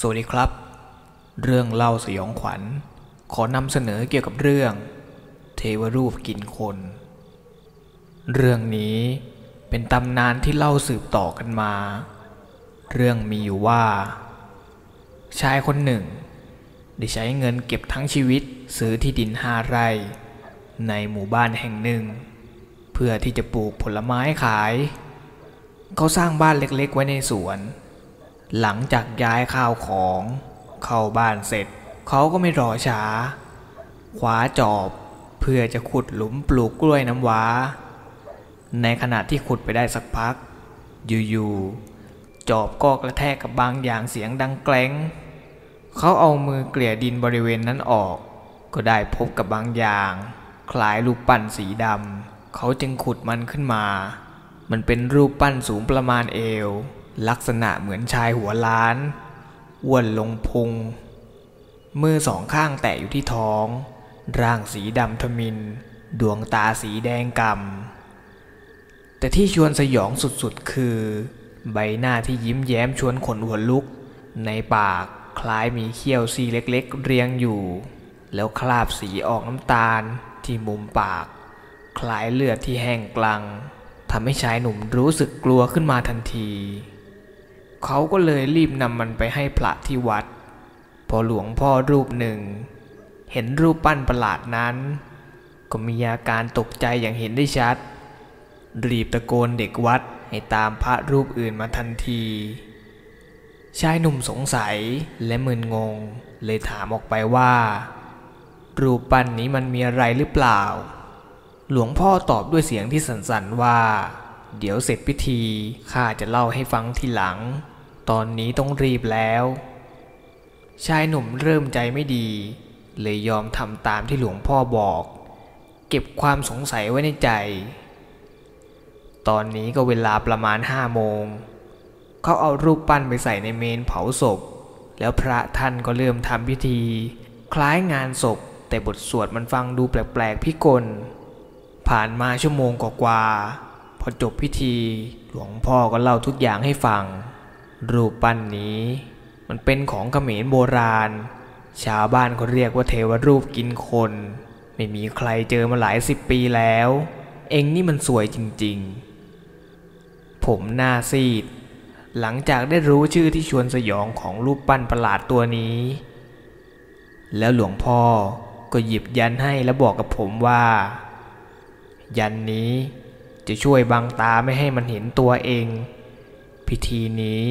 สวัสดีครับ เรื่องเล่าสยองขวัญ ขอนำเสนอเกี่ยวกับเรื่อง เทวรูปกินคน เรื่องนี้เป็นตำนานที่เล่าสืบต่อกันมา เรื่องมีอยู่ว่า ชายคนหนึ่ง ได้ใช้เงินเก็บทั้งชีวิตซื้อที่ดินห้าไร่ ในหมู่บ้านแห่งหนึ่ง เพื่อที่จะปลูกผลไม้ขาย เขาสร้างบ้านเล็กๆไว้ในสวน หลังจากย้ายข้าวของเข้าบ้านเสร็จ เขาก็ไม่รอช้าคว้าจอบเพื่อจะขุดหลุมปลูกกล้วยน้ำว้า ในขณะที่ขุดไปได้สักพัก อยู่ๆจอบก็กระแทกกับบางอย่างเสียงดังแกล้งเขาเอามือเกลี่ยดินบริเวณนั้นออก ก็ได้พบกับบางอย่าง คล้ายรูปปั้นสีดำเขาจึงขุดมันขึ้นมา มันเป็นรูปปั้นสูงประมาณเอว ลักษณะเหมือนชายหัวล้านอ้วนลงพุง มือสองข้างแตะอยู่ที่ท้อง ร่างสีดำทมิน ดวงตาสีแดงกำแต่ที่ชวนสยองสุดๆคือ ใบหน้าที่ยิ้มแย้มชวนขนหัวลุก ในปากคล้ายมีเขี้ยวซีเล็กๆ เรียงอยู่ แล้วคราบสีออกน้ำตาลที่มุมปาก คล้ายเลือดที่แห้งกลังทำให้ชายหนุ่มรู้สึกกลัวขึ้นมาทันที เขาก็เลยรีบนำมันไปให้พระที่วัด พอหลวงพ่อรูปหนึ่ง เห็นรูปปั้นประหลาดนั้น ก็มีอาการตกใจอย่างเห็นได้ชัด รีบตะโกนเด็กวัดให้ตามพระรูปอื่นมาทันที ชายหนุ่มสงสัยและมึนงง เลยถามออกไปว่า รูปปั้นนี้มันมีอะไรหรือเปล่า หลวงพ่อตอบด้วยเสียงที่สั่นๆว่า เดี๋ยวเสร็จพิธีข้าจะเล่าให้ฟังทีหลัง ตอนนี้ต้องรีบแล้ว ชายหนุ่มเริ่มใจไม่ดี เลยยอมทำตามที่หลวงพ่อบอก เก็บความสงสัยไว้ในใจ ตอนนี้ก็เวลาประมาณห้าโมง เขาเอารูปปั้นไปใส่ในเมนเผาศพ แล้วพระท่านก็เริ่มทำพิธี คล้ายงานศพ แต่บทสวดมันฟังดูแปลกๆพิกลผ่านมาชั่วโมงกว่าๆ อจบพิธีหลวงพ่อก็เล่าทุกอย่างให้ฟัง รูปปั้นนี้ มันเป็นของเขมรโบราณ ชาวบ้านเขาเรียกว่าเทวรูปกินคน ไม่มีใครเจอมาหลายสิบปีแล้ว เองนี่มันสวยจริงๆ ผมหน้าซีด หลังจากได้รู้ชื่อที่ชวนสยองของรูปปั้นประหลาดตัวนี้ แล้วหลวงพ่อก็หยิบยันให้แล้วบอกกับผมว่า ยันนี้ จะช่วยบังตาไม่ให้มันเห็นตัวเอง พิธีนี้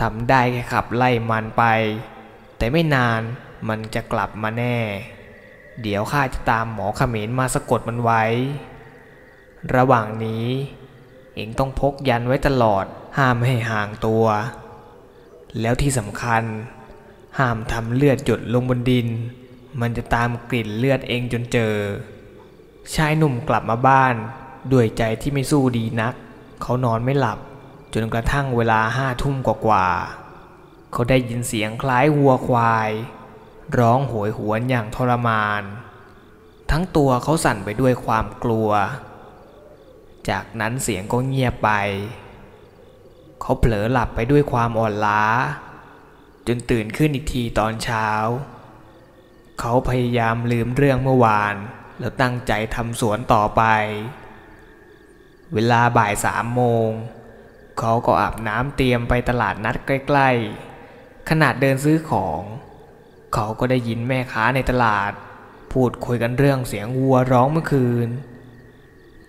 ทำได้แค่ขับไล่มันไป แต่ไม่นานมันจะกลับมาแน่ เดี๋ยวข้าจะตามหมอเขมรมาสะกดมันไว้ ระหว่างนี้ เองต้องพกยันไว้ตลอดห้ามให้ห่างตัว แล้วที่สำคัญ ห้ามทำเลือดหยดลงบนดิน มันจะตามกลิ่นเลือดเองจนเจอ ชายหนุ่มกลับมาบ้าน ด้วยใจที่ไม่สู้ดีนัก เขานอนไม่หลับ จนกระทั่งเวลาห้าทุ่มกว่าๆเขาได้ยินเสียงคล้ายวัวควาย ร้องโหยหวนอย่างทรมาน ทั้งตัวเขาสั่นไปด้วยความกลัว จากนั้นเสียงก็เงียบไป เขาเผลอหลับไปด้วยความอ่อนล้า จนตื่นขึ้นอีกทีตอนเช้า เขาพยายามลืมเรื่องเมื่อวานแล้วตั้งใจทำสวนต่อไป เวลาบ่ายสามโมง เขาก็อาบน้ำเตรียมไปตลาดนัดใกล้ๆ ขนาดเดินซื้อของ เขาก็ได้ยินแม่ค้าในตลาด พูดคุยกันเรื่องเสียงวัวร้องเมื่อคืน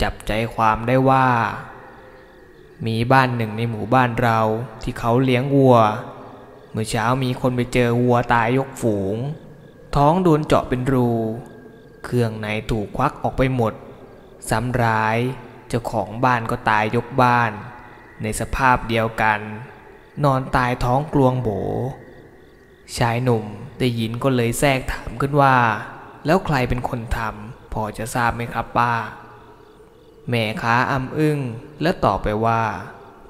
จับใจความได้ว่า มีบ้านหนึ่งในหมู่บ้านเราที่เขาเลี้ยงวัว เมื่อเช้ามีคนไปเจอวัวตายยกฝูง ท้องโดนเจาะเป็นรู เครื่องในถูกควักออกไปหมดซ้ำร้าย จ้าของบ้านก็ตายยกบ้าน ในสภาพเดียวกัน นอนตายท้องกลวงโบ ชายหนุ่มได้ยินก็เลยแทรกถามขึ้นว่า แล้วใครเป็นคนทำพอจะทราบไหมครับป้า แม่ค้าอ้ำอึ้งและตอบไปว่า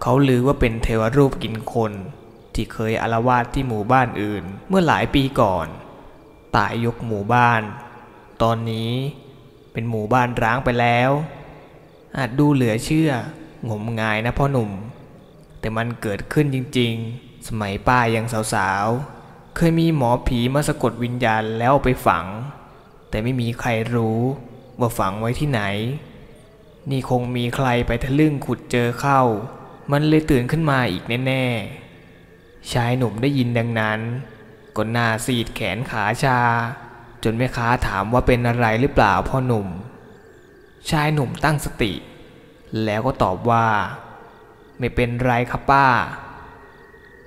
เขาลือว่าเป็นเทวรูปกินคน ที่เคยอารวาสที่หมู่บ้านอื่น เมื่อหลายปีก่อน ตายยกหมู่บ้าน ตอนนี้เป็นหมู่บ้านร้างไปแล้ว อาจดูเหลือเชื่อ งมงายนะพ่อหนุ่ม แต่มันเกิดขึ้นจริงๆ สมัยป้ายังสาวๆ เคยมีหมอผีมาสะกดวิญญาณแล้วเอาไปฝัง แต่ไม่มีใครรู้ว่าฝังไว้ที่ไหน นี่คงมีใครไปทะลึ่งขุดเจอเข้า มันเลยตื่นขึ้นมาอีกแน่ๆ ชายหนุ่มได้ยินดังนั้นก็หน้าซีดแขนขาชา จนแม่ค้าถามว่าเป็นอะไรหรือเปล่าพ่อหนุ่ม ชายหนุ่มตั้งสติ แล้วก็ตอบว่า ไม่เป็นไรครับป้า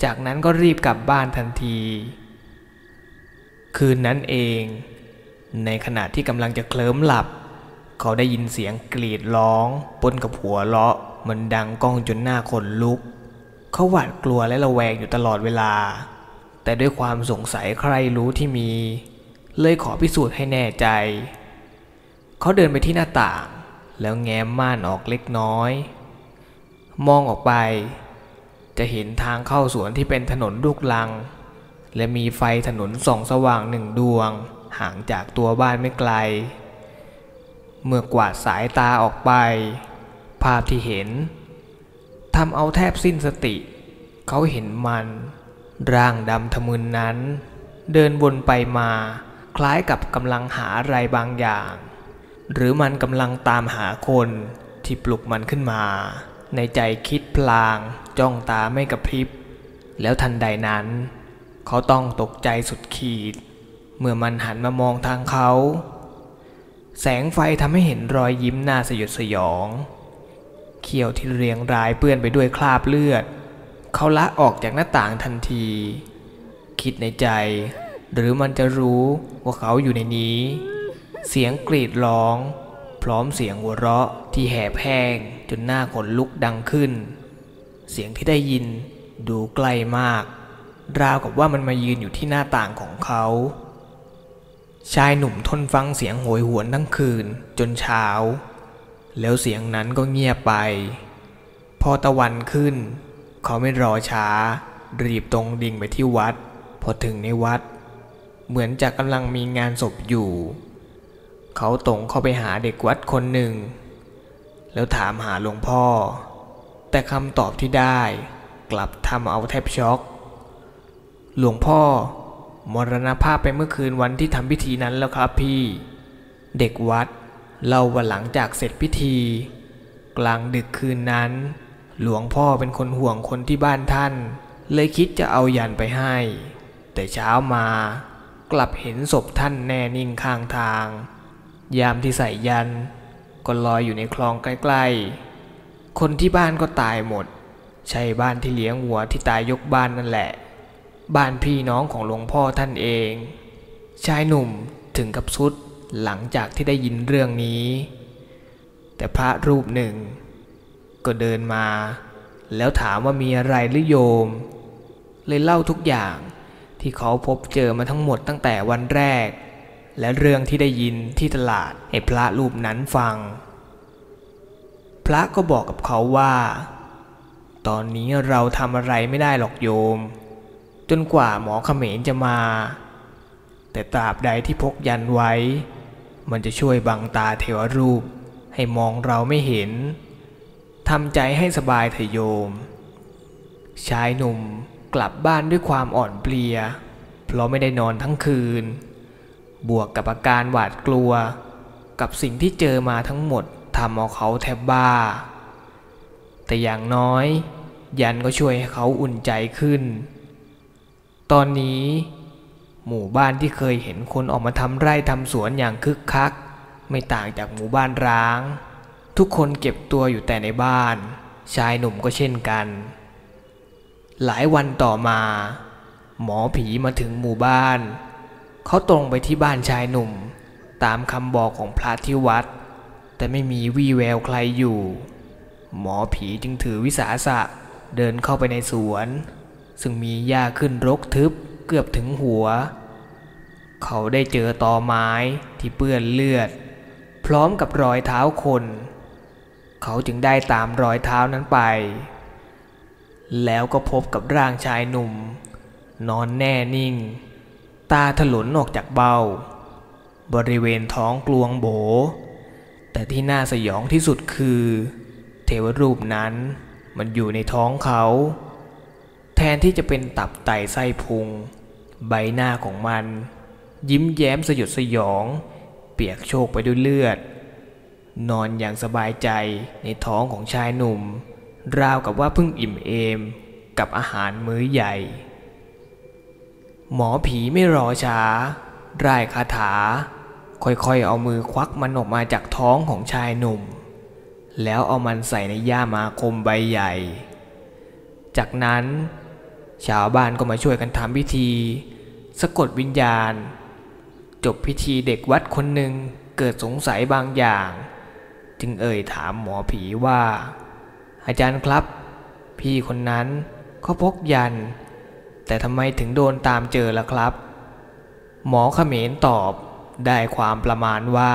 จากนั้นก็รีบกลับบ้านทันที คืนนั้นเอง ในขณะที่กำลังจะเคลิ้มหลับ เขาได้ยินเสียงกรีดร้องปนกับหัวเราะมันดังก้องจนหน้าขนลุก เขาหวาดกลัวและระแวงอยู่ตลอดเวลา แต่ด้วยความสงสัยใครรู้ที่มี เลยขอพิสูจน์ให้แน่ใจ เขาเดินไปที่หน้าต่าง แล้วแง้มม่านออกเล็กน้อย มองออกไป จะเห็นทางเข้าสวนที่เป็นถนนลูกลัง และมีไฟถนนส่องสว่างหนึ่งดวง ห่างจากตัวบ้านไม่ไกล เมื่อกวาดสายตาออกไป ภาพที่เห็นทำเอาแทบสิ้นสติ เขาเห็นมัน ร่างดำทะมึนนั้น เดินวนไปมาคล้ายกับกำลังหาอะไรบางอย่าง หรือมันกำลังตามหาคนที่ปลุกมันขึ้นมา ในใจคิดพลาง จ้องตาไม่กระพริบ แล้วทันใดนั้น เขาต้องตกใจสุดขีด เมื่อมันหันมามองทางเขา แสงไฟทำให้เห็นรอยยิ้มหน้าสยดสยอง เขี้ยวที่เรียงรายเปื้อนไปด้วยคราบเลือด เขาละออกจากหน้าต่างทันที คิดในใจ หรือมันจะรู้ว่าเขาอยู่ในนี้ เสียงกรีดร้อง พร้อมเสียงหัวเราะที่แหบแห้งจนหน้าขนลุกดังขึ้น เสียงที่ได้ยินดูใกล้มาก ราวกับว่ามันมายืนอยู่ที่หน้าต่างของเขา ชายหนุ่มทนฟังเสียงโหยหวนทั้งคืนจนเช้า แล้วเสียงนั้นก็เงียบไป พอตะวันขึ้น เขาไม่รอช้า รีบตรงดิ่งไปที่วัด พอถึงในวัด เหมือนจะกำลังมีงานศพอยู่ เขาตรงเข้าไปหาเด็กวัดคนหนึ่ง แล้วถามหาหลวงพ่อ แต่คำตอบที่ได้กลับทำเอาแทบช็อก หลวงพ่อ มรณภาพไปเมื่อคืนวันที่ทำพิธีนั้นแล้วครับพี่ เด็กวัดเล่าว่าหลังจากเสร็จพิธี กลางดึกคืนนั้น หลวงพ่อเป็นคนห่วงคนที่บ้านท่าน เลยคิดจะเอายันไปให้ แต่เช้ามา กลับเห็นศพท่านแน่นิ่งข้างทาง ยามที่ใส่ยันก็ลอยอยู่ในคลองใกล้ๆ คนที่บ้านก็ตายหมด ใช่บ้านที่เลี้ยงวัวที่ตายยกบ้านนั่นแหละ บ้านพี่น้องของหลวงพ่อท่านเอง ชายหนุ่มถึงกับสุดหลังจากที่ได้ยินเรื่องนี้ แต่พระรูปหนึ่ง ก็เดินมา แล้วถามว่ามีอะไรหรือโยม เลยเล่าทุกอย่างที่เขาพบเจอมาทั้งหมดตั้งแต่วันแรก และเรื่องที่ได้ยินที่ตลาดให้พระรูปนั้นฟัง พระก็บอกกับเขาว่า ตอนนี้เราทำอะไรไม่ได้หรอกโยม จนกว่าหมอเขมรจะมา แต่ตราบใดที่พกยันไว้ มันจะช่วยบังตาเทวรูปให้มองเราไม่เห็นทำใจให้สบายเถอะโยม ชายหนุ่มกลับบ้านด้วยความอ่อนเพลีย เพราะไม่ได้นอนทั้งคืน บวกกับอาการหวาดกลัว กับสิ่งที่เจอมาทั้งหมดทำเอาเขาแทบบ้า แต่อย่างน้อย ยันก็ช่วยให้เขาอุ่นใจขึ้น ตอนนี้ หมู่บ้านที่เคยเห็นคนออกมาทำไร่ทำสวนอย่างคึกคัก ไม่ต่างจากหมู่บ้านร้าง ทุกคนเก็บตัวอยู่แต่ในบ้าน ชายหนุ่มก็เช่นกัน หลายวันต่อมา หมอผีมาถึงหมู่บ้าน เขาตรงไปที่บ้านชายหนุ่ม ตามคำบอกของพระที่วัด แต่ไม่มีวี่แววใครอยู่ หมอผีจึงถือวิสาสะเดินเข้าไปในสวน ซึ่งมีหญ้าขึ้นรกทึบเกือบถึงหัว เขาได้เจอตอไม้ที่เปื้อนเลือด พร้อมกับรอยเท้าคน เขาจึงได้ตามรอยเท้านั้นไป แล้วก็พบกับร่างชายหนุ่ม นอนแน่นิ่ง ตาถลนออกจากเบ้า บริเวณท้องกลวงโบ แต่ที่น่าสยองที่สุดคือ เทวรูปนั้นมันอยู่ในท้องเขาแถนที่จะเป็นตับไตไส้พุง ใบหน้าของมัน ยิ้มแย้มสยดสยอง เปียกโชกไปด้วยเลือด นอนอย่างสบายใจในท้องของชายหนุ่ม ราวกับว่าเพิ่งอิ่มเอมกับอาหารมื้อใหญ่ หมอผีไม่รอช้า ร่ายคาถา ค่อยๆ เอามือควักมันออกมาจากท้องของชายหนุ่ม แล้วเอามันใส่ในย่ามาคมใบใหญ่ จากนั้น ชาวบ้านก็มาช่วยกันทำพิธี สะกดวิญญาณ จบพิธีเด็กวัดคนหนึ่งเกิดสงสัยบางอย่าง จึงเอ่ยถามหมอผีว่า อาจารย์ครับ พี่คนนั้นเขาพกยัน แต่ทำไมถึงโดนตามเจอล่ะครับ หมอเขมรตอบได้ความประมาณว่า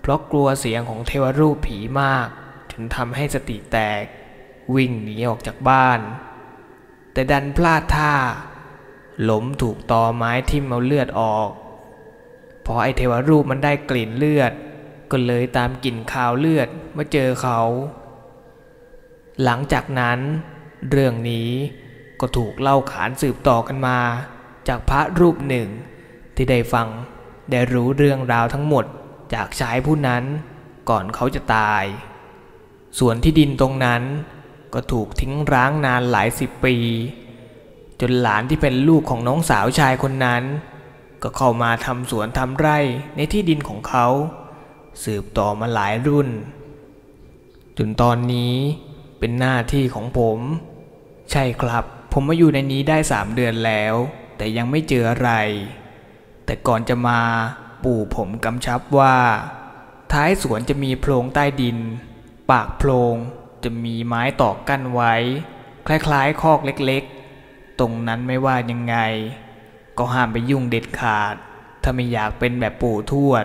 เพราะกลัวเสียงของเทวรูปผีมาก ถึงทำให้สติแตก วิ่งหนีออกจากบ้าน แต่ดันพลาดท่าล้มถูกตอไม้ทิ่มเอาเลือดออกพอไอเทวรูปมันได้กลิ่นเลือด ก็เลยตามกลิ่นคาวเลือดมาเจอเขา หลังจากนั้น เรื่องนี้ ก็ถูกเล่าขานสืบต่อกันมา จากพระรูปหนึ่ง ที่ได้ฟังได้รู้เรื่องราวทั้งหมดจากชายผู้นั้นก่อนเขาจะตาย ส่วนที่ดินตรงนั้นก็ถูกทิ้งร้างนานหลายสิบปี จนหลานที่เป็นลูกของน้องสาวชายคนนั้น ก็เข้ามาทำสวนทำไร่ในที่ดินของเขา สืบต่อมาหลายรุ่น จนตอนนี้เป็นหน้าที่ของผม ใช่ครับ ผมมาอยู่ในนี้ได้สามเดือนแล้ว แต่ยังไม่เจออะไร แต่ก่อนจะมาปู่ผมกำชับว่า ท้ายสวนจะมีโพรงใต้ดิน ปากโพรงจะมีไม้ตอกกั้นไว้ คล้ายๆ คอกเล็กๆ ตรงนั้นไม่ว่ายังไง ก็ห้ามไปยุ่งเด็ดขาด ถ้าไม่อยากเป็นแบบปู่ทวด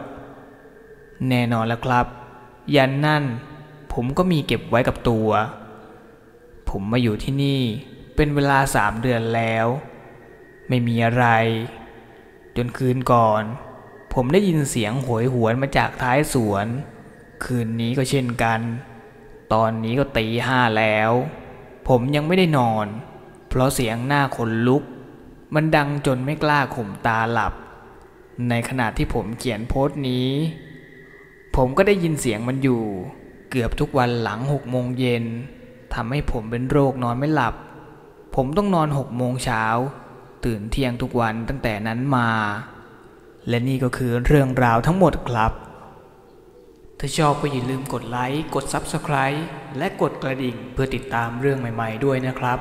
แน่นอนแล้วครับ ยันนั่นผมก็มีเก็บไว้กับตัว ผมมาอยู่ที่นี่ เป็นเวลาสามเดือนแล้ว ไม่มีอะไร จนคืนก่อน ผมได้ยินเสียงโหยหวนมาจากท้ายสวน คืนนี้ก็เช่นกัน ตอนนี้ก็ตีห้าแล้ว ผมยังไม่ได้นอน เพราะเสียงหน้าขนลุก มันดังจนไม่กล้าข่มตาหลับ ในขณะที่ผมเขียนโพสต์นี้ ผมก็ได้ยินเสียงมันอยู่ เกือบทุกวันหลังหกโมงเย็นทำให้ผมเป็นโรคนอนไม่หลับ ผมต้องนอนหกโมงเช้า ตื่นเที่ยงทุกวันตั้งแต่นั้นมา และนี่ก็คือเรื่องราวทั้งหมดครับ ถ้าชอบก็อย่าลืมกดไลค์ กด Subscribe และกดกระดิ่งเพื่อติดตามเรื่องใหม่ ๆ ด้วยนะครับ